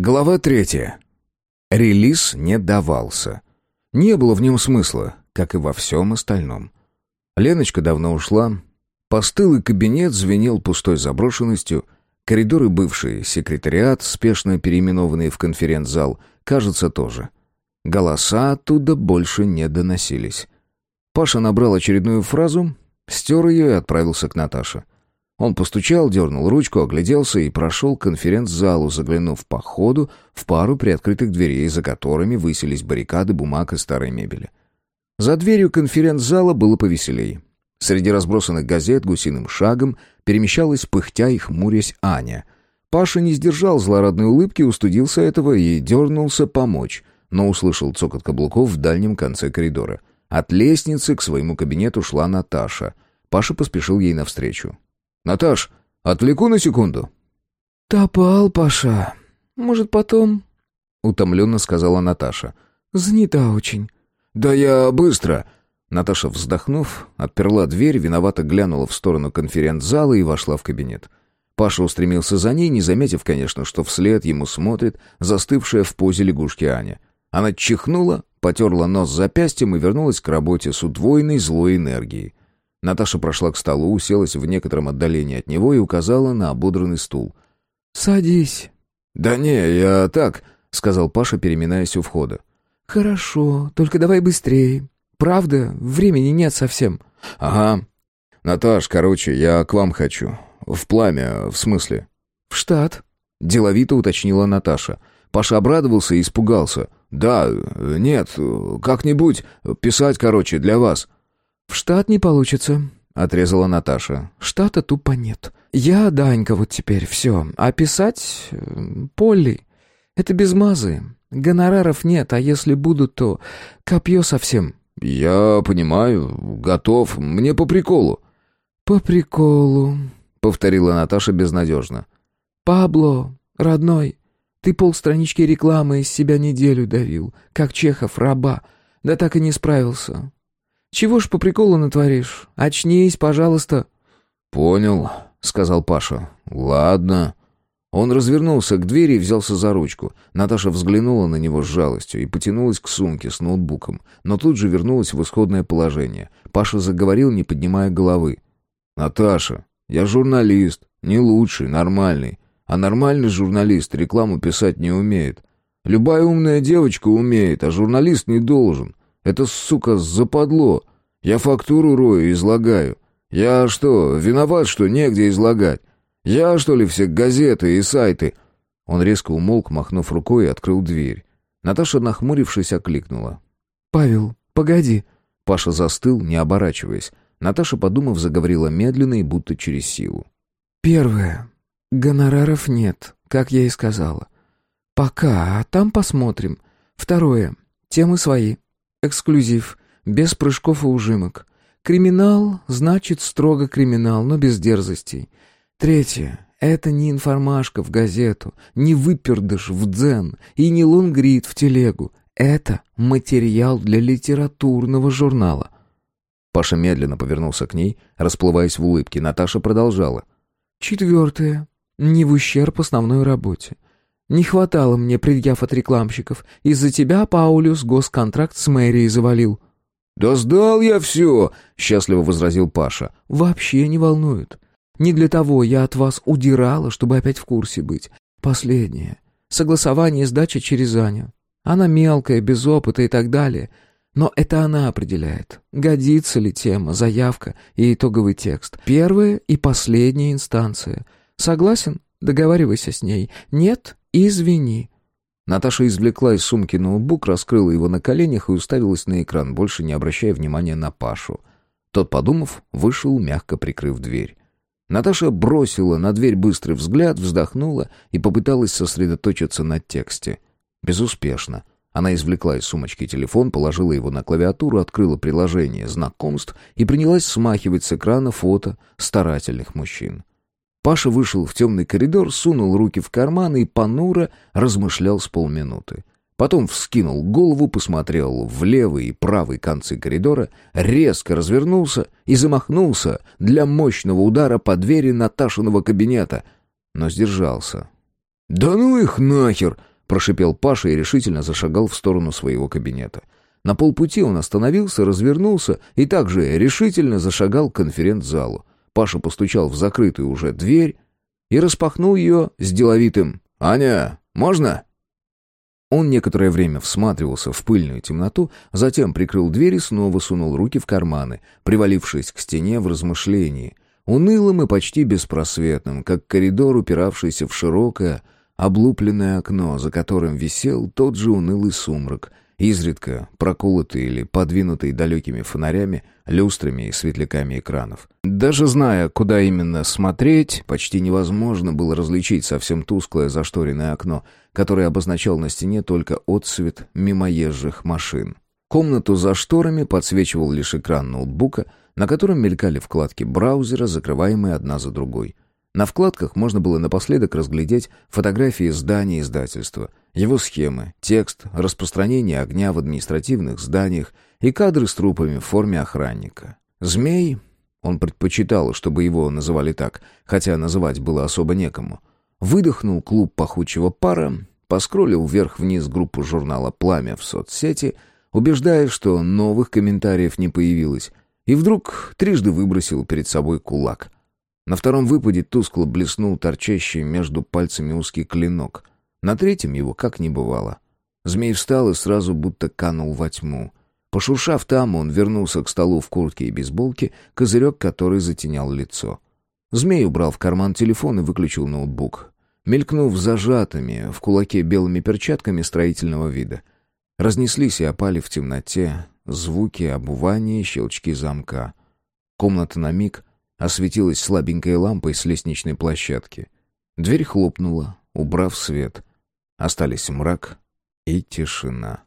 Глава третья. Релиз не давался. Не было в нем смысла, как и во всем остальном. Леночка давно ушла. Постылый кабинет звенел пустой заброшенностью. Коридоры бывшие, секретариат, спешно переименованный в конференц-зал, кажется, тоже. Голоса оттуда больше не доносились. Паша набрал очередную фразу, стер ее и отправился к Наташе. Он постучал, дернул ручку, огляделся и прошел к конференц-залу, заглянув по ходу в пару приоткрытых дверей, за которыми высились баррикады бумаг и старой мебели. За дверью конференц-зала было повеселей. Среди разбросанных газет гусиным шагом перемещалась, пыхтя и хмурясь, Аня. Паша не сдержал злорадной улыбки, устудился этого и дернулся помочь, но услышал цокот каблуков в дальнем конце коридора. От лестницы к своему кабинету шла Наташа. Паша поспешил ей навстречу. «Наташ, отвлеку на секунду». «Топал, Паша. Может, потом...» — утомленно сказала Наташа. «Занята очень». «Да я быстро!» Наташа, вздохнув, отперла дверь, виновато глянула в сторону конференц-зала и вошла в кабинет. Паша устремился за ней, не заметив, конечно, что вслед ему смотрит застывшая в позе лягушки Аня. Она чихнула, потерла нос запястьем и вернулась к работе с удвоенной злой энергией. Наташа прошла к столу, уселась в некотором отдалении от него и указала на ободранный стул. «Садись». «Да не, я так», — сказал Паша, переминаясь у входа. «Хорошо, только давай быстрее. Правда, времени нет совсем». «Ага. Наташ, короче, я к вам хочу. В пламя, в смысле?» «В штат», — деловито уточнила Наташа. Паша обрадовался и испугался. «Да, нет, как-нибудь. Писать, короче, для вас». «В штат не получится», — отрезала Наташа. «Штата тупо нет. Я Данька вот теперь, все. А писать... Полли. Это без мазы. Гонораров нет, а если будут, то копье совсем». «Я понимаю, готов. Мне по приколу». «По приколу», — повторила Наташа безнадежно. «Пабло, родной, ты полстранички рекламы из себя неделю давил, как Чехов, раба, да так и не справился. Чего ж по приколу натворишь? Очнись, пожалуйста». «Понял», — сказал Паша. «Ладно». Он развернулся к двери и взялся за ручку. Наташа взглянула на него с жалостью и потянулась к сумке с ноутбуком, но тут же вернулась в исходное положение. Паша заговорил, не поднимая головы. «Наташа, я журналист, не лучший, нормальный. А нормальный журналист рекламу писать не умеет. Любая умная девочка умеет, а журналист не должен. Это, сука, западло. Я фактуру рою, излагаю. Я что, виноват, что негде излагать? Я, что ли, все газеты и сайты?» Он резко умолк, махнув рукой, и открыл дверь. Наташа, нахмурившись, окликнула. «Павел, погоди». Паша застыл, не оборачиваясь. Наташа, подумав, заговорила медленно и будто через силу. «Первое. Гонораров нет, как я и сказала. Пока, а там посмотрим. Второе. Темы свои. Эксклюзив. Без прыжков и ужимок. Криминал значит строго криминал, но без дерзостей. Третье. Это не информашка в газету, не выпердыш в дзен и не лонгрид в телегу. Это материал для литературного журнала. Паша медленно повернулся к ней, расплываясь в улыбке. Наташа продолжала. Четвертое не в ущерб основной работе. Не хватало мне предъяв от рекламщиков. Из-за тебя, Паулюс, госконтракт с мэрией завалил». «Да сдал я все!» — счастливо возразил Паша. «Вообще не волнует. Не для того я от вас удирала, чтобы опять в курсе быть. Последнее. Согласование и сдача через Аню. Она мелкая, без опыта и так далее. Но это она определяет, годится ли тема, заявка и итоговый текст. Первая и последняя инстанция — Согласен? Договаривайся с ней. Нет? Извини». Наташа извлекла из сумки ноутбук, раскрыла его на коленях и уставилась на экран, больше не обращая внимания на Пашу. Тот, подумав, вышел, мягко прикрыв дверь. Наташа бросила на дверь быстрый взгляд, вздохнула и попыталась сосредоточиться на тексте. Безуспешно. Она извлекла из сумочки телефон, положила его на клавиатуру, открыла приложение знакомств и принялась смахивать с экрана фото старательных мужчин. Паша вышел в темный коридор, сунул руки в карманы и понуро размышлял с полминуты. Потом вскинул голову, посмотрел в левый и правый концы коридора, резко развернулся и замахнулся для мощного удара по двери Наташиного кабинета, но сдержался. «Да ну их нахер!» — прошипел Паша и решительно зашагал в сторону своего кабинета. На полпути он остановился, развернулся и также решительно зашагал к конференц-залу. Паша постучал в закрытую уже дверь и распахнул ее с деловитым «Аня, можно?» Он некоторое время всматривался в пыльную темноту, затем прикрыл дверь и снова сунул руки в карманы, привалившись к стене в размышлении, унылым и почти беспросветным, как коридор, упиравшийся в широкое, облупленное окно, за которым висел тот же унылый сумрак, изредка проколотый или подвинутый далекими фонарями, люстрами и светляками экранов. Даже зная, куда именно смотреть, почти невозможно было различить совсем тусклое зашторенное окно, которое обозначал на стене только отсвет мимоезжих машин. Комнату за шторами подсвечивал лишь экран ноутбука, на котором мелькали вкладки браузера, закрываемые одна за другой. На вкладках можно было напоследок разглядеть фотографии зданий издательства, его схемы, текст, распространение огня в административных зданиях и кадры с трупами в форме охранника. Змей, он предпочитал, чтобы его называли так, хотя называть было особо некому, выдохнул клуб пахучего пара, поскролил вверх-вниз группу журнала «Пламя» в соцсети, убеждая, что новых комментариев не появилось, и вдруг трижды выбросил перед собой кулак — на втором выпаде тускло блеснул торчащий между пальцами узкий клинок. На третьем его как не бывало. Змей встал и сразу будто канул во тьму. Пошуршав там, он вернулся к столу в куртке и бейсболке, козырек который затенял лицо. Змей убрал в карман телефон и выключил ноутбук. Мелькнув зажатыми в кулаке белыми перчатками строительного вида. Разнеслись и опали в темноте звуки обувания и щелчки замка. Комната на миг осветилась слабенькой лампой с лестничной площадки. Дверь хлопнула, убрав свет. Остались мрак и тишина.